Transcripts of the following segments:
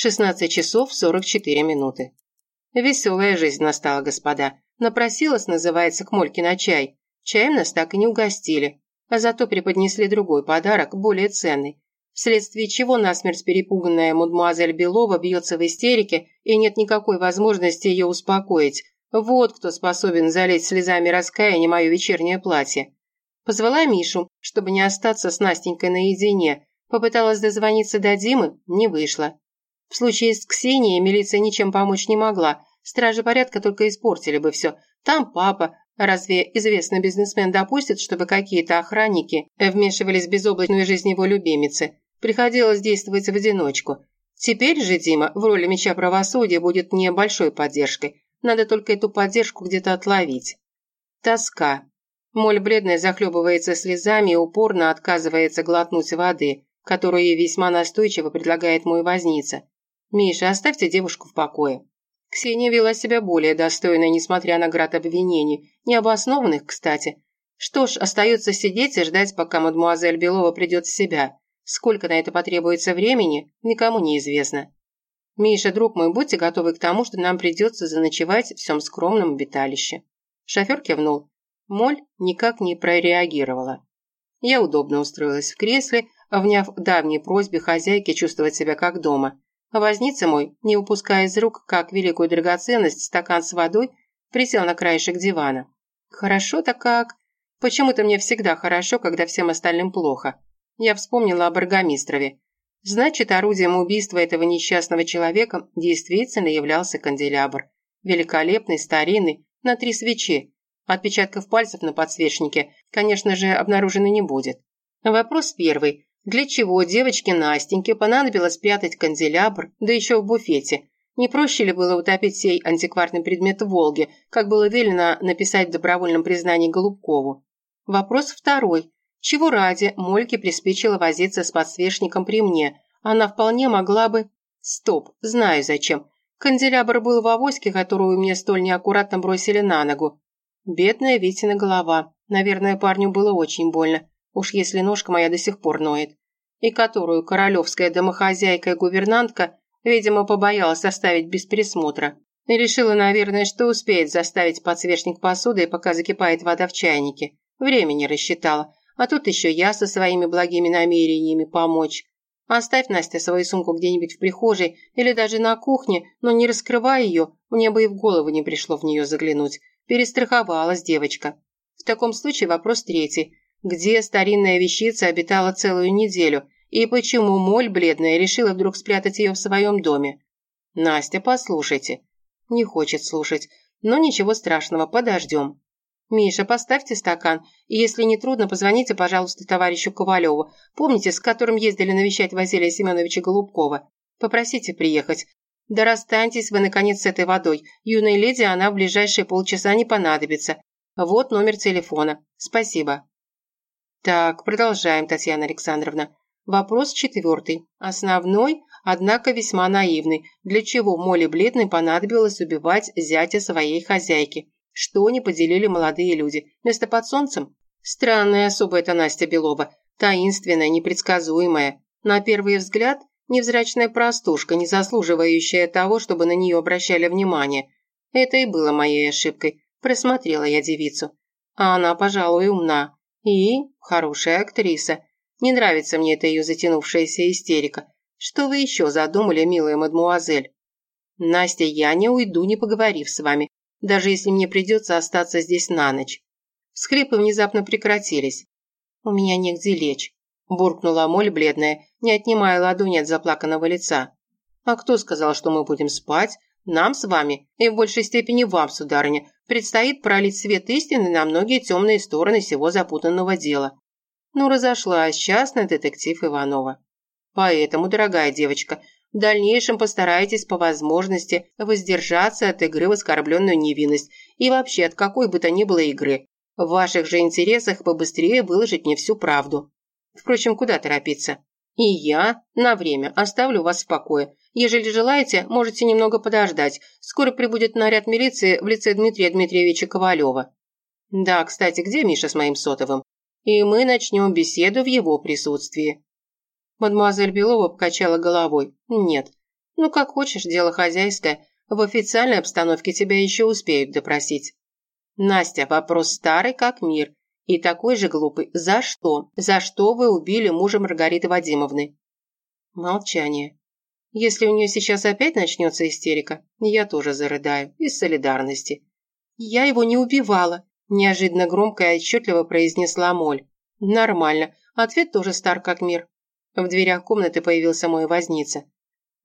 16 часов 44 минуты. Веселая жизнь настала, господа. Напросилась, называется, к Мольке на чай. Чаем нас так и не угостили, а зато преподнесли другой подарок, более ценный. Вследствие чего насмерть перепуганная мадемуазель Белова бьется в истерике и нет никакой возможности ее успокоить. Вот кто способен залить слезами раскаяния мое вечернее платье. Позвала Мишу, чтобы не остаться с Настенькой наедине. Попыталась дозвониться до Димы, не вышло. В случае с Ксенией милиция ничем помочь не могла. Стражи порядка только испортили бы все. Там папа. Разве известный бизнесмен допустит, чтобы какие-то охранники вмешивались в безоблачную жизнь его любимицы? Приходилось действовать в одиночку. Теперь же Дима в роли меча правосудия будет мне большой поддержкой. Надо только эту поддержку где-то отловить. Тоска. Моль бледная захлебывается слезами и упорно отказывается глотнуть воды, которую ей весьма настойчиво предлагает мой возница. «Миша, оставьте девушку в покое». Ксения вела себя более достойно, несмотря на град обвинений, необоснованных, кстати. Что ж, остается сидеть и ждать, пока мадемуазель Белова придет в себя. Сколько на это потребуется времени, никому не известно. Миша, друг мой, будьте готовы к тому, что нам придется заночевать в всем скромном обиталище. Шофер кивнул. Моль никак не прореагировала. Я удобно устроилась в кресле, вняв давней просьбе хозяйки чувствовать себя как дома. Возница мой, не упуская из рук, как великую драгоценность, стакан с водой, присел на краешек дивана. Хорошо-то как. Почему-то мне всегда хорошо, когда всем остальным плохо. Я вспомнила о Баргомистрове. Значит, орудием убийства этого несчастного человека действительно являлся канделябр. Великолепный, старинный, на три свечи, Отпечатков пальцев на подсвечнике, конечно же, обнаружено не будет. Вопрос первый. Для чего девочке Настеньке понадобилось спрятать канделябр, да еще в буфете? Не проще ли было утопить сей антикварный предмет в Волге, как было велено написать в добровольном признании Голубкову? Вопрос второй. Чего ради Мольке приспичило возиться с подсвечником при мне? Она вполне могла бы... Стоп, знаю зачем. Канделябр был в авоське, которую мне столь неаккуратно бросили на ногу. Бедная Витина голова. Наверное, парню было очень больно. Уж если ножка моя до сих пор ноет. И которую королевская домохозяйка и гувернантка, видимо, побоялась оставить без присмотра. И решила, наверное, что успеет заставить подсвечник посуды, пока закипает вода в чайнике. Времени рассчитала. А тут еще я со своими благими намерениями помочь. Оставь, Настя, свою сумку где-нибудь в прихожей или даже на кухне, но не раскрывай ее, мне бы и в голову не пришло в нее заглянуть. Перестраховалась девочка. В таком случае вопрос третий. Где старинная вещица обитала целую неделю? И почему моль бледная решила вдруг спрятать ее в своем доме? Настя, послушайте. Не хочет слушать. Но ничего страшного, подождем. «Миша, поставьте стакан, и если не трудно, позвоните, пожалуйста, товарищу Ковалеву. Помните, с которым ездили навещать Василия Семеновича Голубкова? Попросите приехать. Да расстаньтесь вы, наконец, с этой водой. Юной леди она в ближайшие полчаса не понадобится. Вот номер телефона. Спасибо. Так, продолжаем, Татьяна Александровна. Вопрос четвертый. Основной, однако весьма наивный. Для чего Моле Бледной понадобилось убивать зятя своей хозяйки? Что не поделили молодые люди? Место под солнцем? Странная особа эта Настя Белова. Таинственная, непредсказуемая. На первый взгляд Невзрачная простушка, не заслуживающая того, чтобы на нее обращали внимание. Это и было моей ошибкой. Просмотрела я девицу. А она, пожалуй, умна. И хорошая актриса. Не нравится мне эта ее затянувшаяся истерика. Что вы еще задумали, милая мадмуазель? Настя, я не уйду, не поговорив с вами, даже если мне придется остаться здесь на ночь. Всхлипы внезапно прекратились. У меня негде лечь буркнула Моль бледная, не отнимая ладони от заплаканного лица. «А кто сказал, что мы будем спать? Нам с вами, и в большей степени вам, сударыня, предстоит пролить свет истины на многие темные стороны всего запутанного дела». Ну, разошлась частный детектив Иванова. Поэтому, дорогая девочка, в дальнейшем постарайтесь по возможности воздержаться от игры в оскорбленную невинность и вообще от какой бы то ни было игры. В ваших же интересах побыстрее выложить мне всю правду. Впрочем, куда торопиться? И я на время оставлю вас в покое. Ежели желаете, можете немного подождать. Скоро прибудет наряд милиции в лице Дмитрия Дмитриевича Ковалева. Да, кстати, где Миша с моим сотовым? И мы начнем беседу в его присутствии. Мадемуазель Белова покачала головой. Нет, Ну, как хочешь, дело хозяйское. В официальной обстановке тебя еще успеют допросить. Настя, вопрос старый как мир. И такой же глупый. За что? За что вы убили мужа Маргариты Вадимовны? Молчание. Если у нее сейчас опять начнется истерика, я тоже зарыдаю. Из солидарности. Я его не убивала. Неожиданно громко и отчетливо произнесла Моль. Нормально. Ответ тоже стар как мир. В дверях комнаты появился мой возница.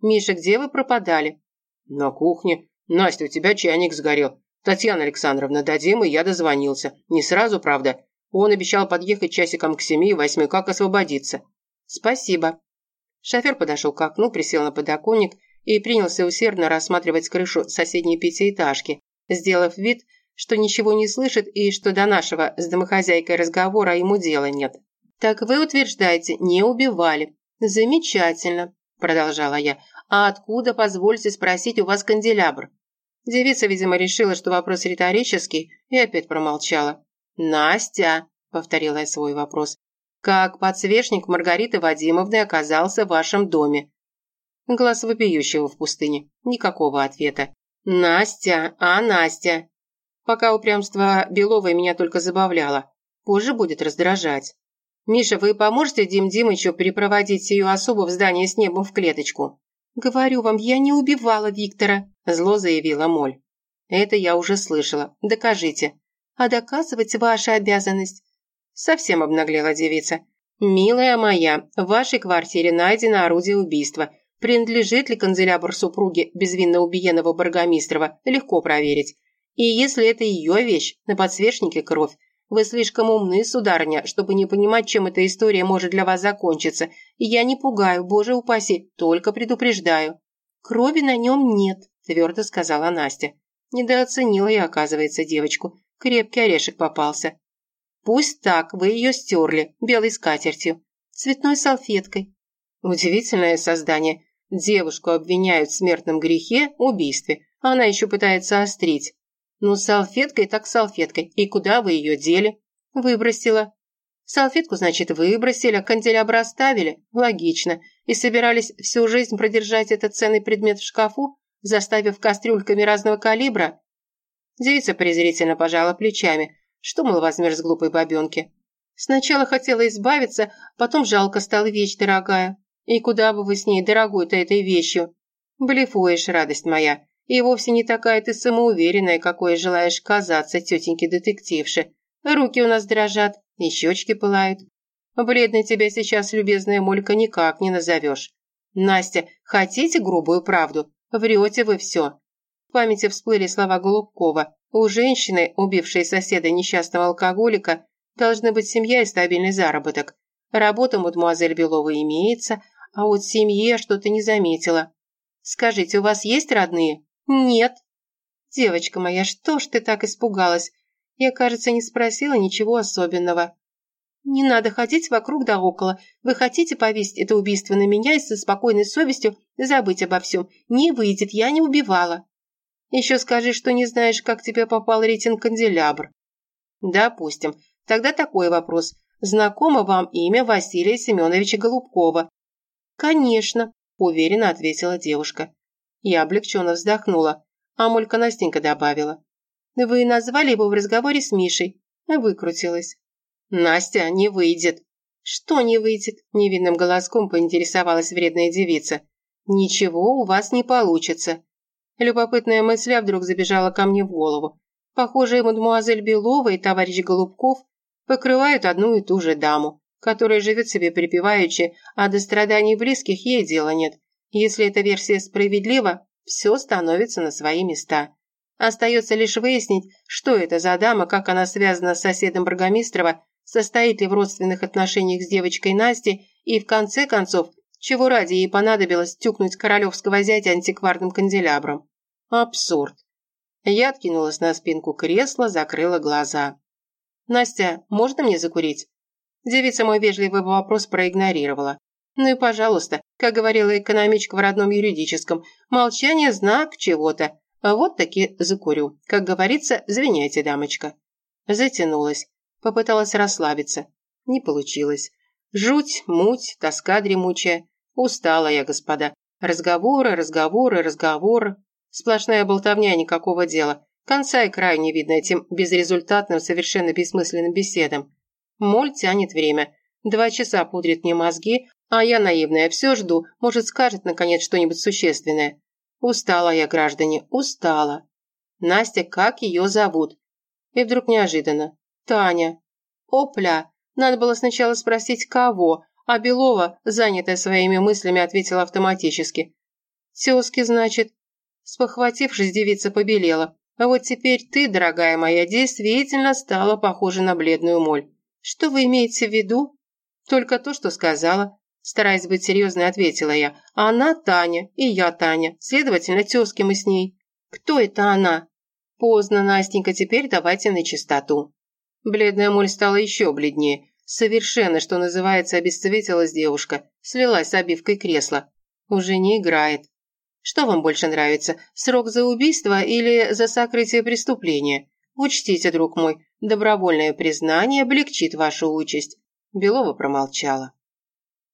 «Миша, где вы пропадали?» «На кухне. Настя, у тебя чайник сгорел. Татьяна Александровна, дадим, и я дозвонился. Не сразу, правда. Он обещал подъехать часиком к семи и восьми, как освободиться». «Спасибо». Шофер подошел к окну, присел на подоконник и принялся усердно рассматривать крышу соседней пятиэтажки, сделав вид, что ничего не слышит и что до нашего с домохозяйкой разговора ему дела нет. «Так вы утверждаете, не убивали. Замечательно», – продолжала я. «А откуда, позвольте спросить, у вас канделябр?» Девица, видимо, решила, что вопрос риторический, и опять промолчала. «Настя», – повторила я свой вопрос, – «как подсвечник Маргариты Вадимовны оказался в вашем доме?» Глаз вопиющего в пустыне. Никакого ответа. «Настя, а Настя?» Пока упрямство Беловой меня только забавляло. Позже будет раздражать. «Миша, вы поможете Дим Димычу перепроводить ее особу в здание с небом в клеточку?» «Говорю вам, я не убивала Виктора», – зло заявила Моль. «Это я уже слышала. Докажите». «А доказывать ваша обязанность». Совсем обнаглела девица. «Милая моя, в вашей квартире найдено орудие убийства. Принадлежит ли канцелябр супруги безвинно убиенного Баргомистрова, легко проверить. И если это ее вещь, на подсвечнике кровь, вы слишком умны, сударыня, чтобы не понимать, чем эта история может для вас закончиться. Я не пугаю, боже упаси, только предупреждаю». «Крови на нем нет», – твердо сказала Настя. Недооценила я, оказывается, девочку. Крепкий орешек попался. «Пусть так, вы ее стерли, белой скатертью, цветной салфеткой». Удивительное создание. Девушку обвиняют в смертном грехе, убийстве. Она еще пытается острить. «Ну, салфеткой так салфеткой. И куда вы ее дели?» «Выбросила». «Салфетку, значит, выбросили, а канделябр оставили?» «Логично. И собирались всю жизнь продержать этот ценный предмет в шкафу, заставив кастрюльками разного калибра?» Девица презрительно пожала плечами. Что, мол, возьмешь с глупой бабенки? Сначала хотела избавиться, потом жалко стала вещь дорогая. И куда бы вы с ней, дорогой-то, этой вещью? Блефуешь, радость моя. И вовсе не такая ты самоуверенная, какой желаешь казаться, тетеньки-детективши. Руки у нас дрожат, и щечки пылают. Бледной тебя сейчас, любезная Молька, никак не назовешь. Настя, хотите грубую правду? Врете вы все. В памяти всплыли слова Голубкова. У женщины, убившей соседа несчастного алкоголика, должны быть семья и стабильный заработок. Работа мадемуазель Белова имеется, а вот семье что-то не заметила. Скажите, у вас есть родные? «Нет». «Девочка моя, что ж ты так испугалась? Я, кажется, не спросила ничего особенного». «Не надо ходить вокруг да около. Вы хотите повесить это убийство на меня и со спокойной совестью забыть обо всем. Не выйдет, я не убивала». «Еще скажи, что не знаешь, как тебе попал рейтинг-канделябр». «Допустим. Тогда такой вопрос. Знакомо вам имя Василия Семеновича Голубкова?» «Конечно», – уверенно ответила девушка. Я облегченно вздохнула, а Молька Настенька добавила. «Вы назвали его в разговоре с Мишей?» Выкрутилась. «Настя, не выйдет». «Что не выйдет?» – невинным голоском поинтересовалась вредная девица. «Ничего у вас не получится». Любопытная мысль вдруг забежала ко мне в голову. Похоже, мадемуазель Белова и товарищ Голубков покрывают одну и ту же даму, которая живет себе припеваючи, а до страданий близких ей дела нет. Если эта версия справедлива, все становится на свои места. Остается лишь выяснить, что это за дама, как она связана с соседом Бургомистрова, состоит ли в родственных отношениях с девочкой Настей и, в конце концов, чего ради ей понадобилось тюкнуть королевского зятя антикварным канделябром. Абсурд. Я откинулась на спинку кресла, закрыла глаза. «Настя, можно мне закурить?» Девица мой вежливый вопрос проигнорировала. Ну и пожалуйста, как говорила экономичка в родном юридическом, молчание – знак чего-то. А вот таки закурю. Как говорится, звеняйте, дамочка. Затянулась. Попыталась расслабиться. Не получилось. Жуть, муть, тоска дремучая. Устала я, господа. Разговоры, разговоры, разговоры. Сплошная болтовня, никакого дела. Конца и края не видно этим безрезультатным, совершенно бессмысленным беседам. Моль тянет время. Два часа пудрит мне мозги, а я наивная, все жду, может, скажет, наконец, что-нибудь существенное. Устала я, граждане, устала. Настя, как ее зовут? И вдруг неожиданно. Таня. Опля. Надо было сначала спросить, кого, а Белова, занятая своими мыслями, ответила автоматически. «Тезки, значит?» Спохватившись, девица побелела. «А вот теперь ты, дорогая моя, действительно стала похожа на бледную моль. Что вы имеете в виду?» «Только то, что сказала». Стараясь быть серьезной, ответила я. «Она Таня, и я Таня. Следовательно, тезки мы с ней». «Кто это она?» «Поздно, Настенька, теперь давайте на чистоту». Бледная моль стала еще бледнее. Совершенно, что называется, обесцветилась девушка. Слилась с обивкой кресла. Уже не играет. Что вам больше нравится, срок за убийство или за сокрытие преступления? Учтите, друг мой, добровольное признание облегчит вашу участь. Белова промолчала.